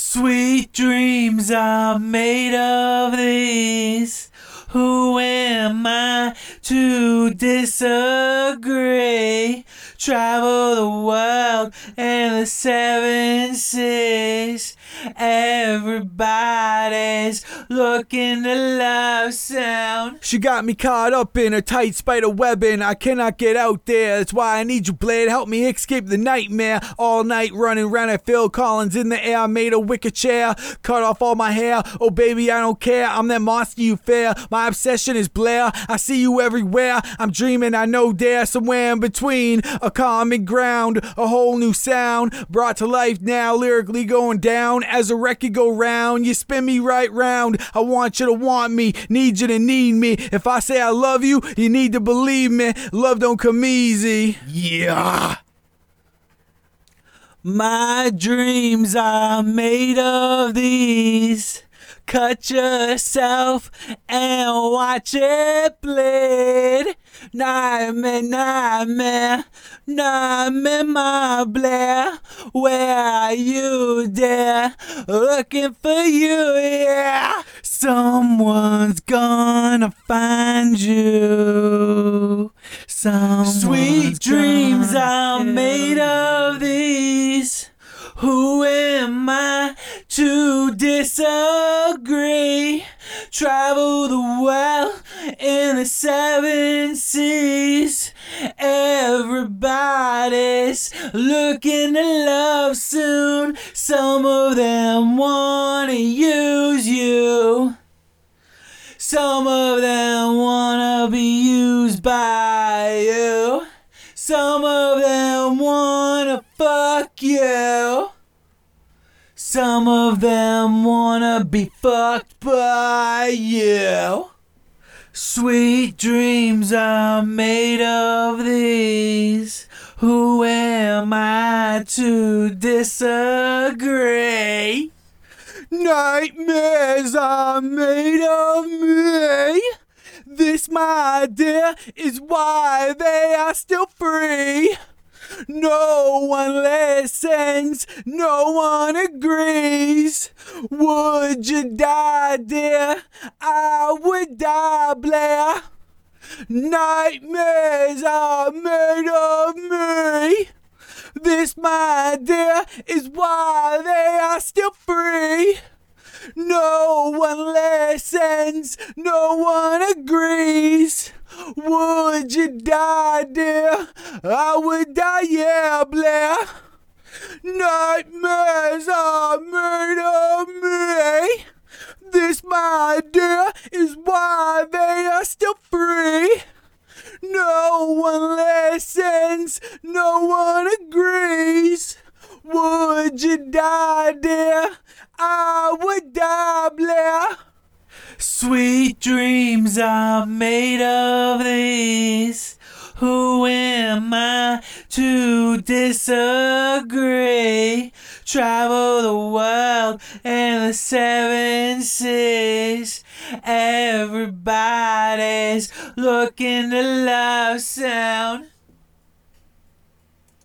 Sweet dreams are made of these. Who am I to disagree? Travel the world and the seven seas. Everybody's looking to love sound. She got me caught up in a tight spider webbing. I cannot get out there. That's why I need you, Blade. Help me escape the nightmare. All night running around at Phil Collins in the air. Made a wicker chair. Cut off all my hair. Oh, baby, I don't care. I'm that monster you fear. My obsession is Blair. I see you everywhere. I'm dreaming, I know there somewhere in between. A common ground. A whole new sound. Brought to life now. Lyrically going down as a record go round. You spin me right round. I want you to want me, need you to need me. If I say I love you, you need to believe me. Love don't come easy. Yeah. My dreams are made of these. Cut yourself and watch it bleed. Nightmare, nightmare, nightmare, my Blair. Where are you, dear? Looking for you, yeah. Someone's gonna find you. Someone's Sweet dreams are made of these. Who am I to disagree? Travel the world in the seven seas. Everybody's looking to love soon. Some of them wanna use you. Some of them wanna be used by you. Some of them wanna fuck you. Some of them wanna be fucked by you. Sweet dreams are made of these. Who am I to disagree? Nightmares are made of me. This, my dear, is why they are still free. No one listens, no one agrees. Would you die, dear? I would die, Blair. Nightmares are made of me. This, my dear, is why they are still free. No one listens, no one agrees. Would you die, dear? I would die, yeah, Blair. Nightmares are made of me. This, my dear, is why they are still free. No one listens, no one agrees. Would you die, dear? Would die, Blair. Sweet dreams are made of these. Who am I to disagree? Travel the world and the seven seas. Everybody's looking to love sound.